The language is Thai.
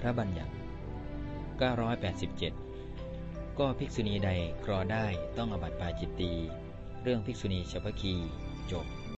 พระบัญญัติ 987 ก็ภิกษุณีใดครอได้ต้องอบัติปาจิตตี เรื่องภิกษุณีชาวพคีจบ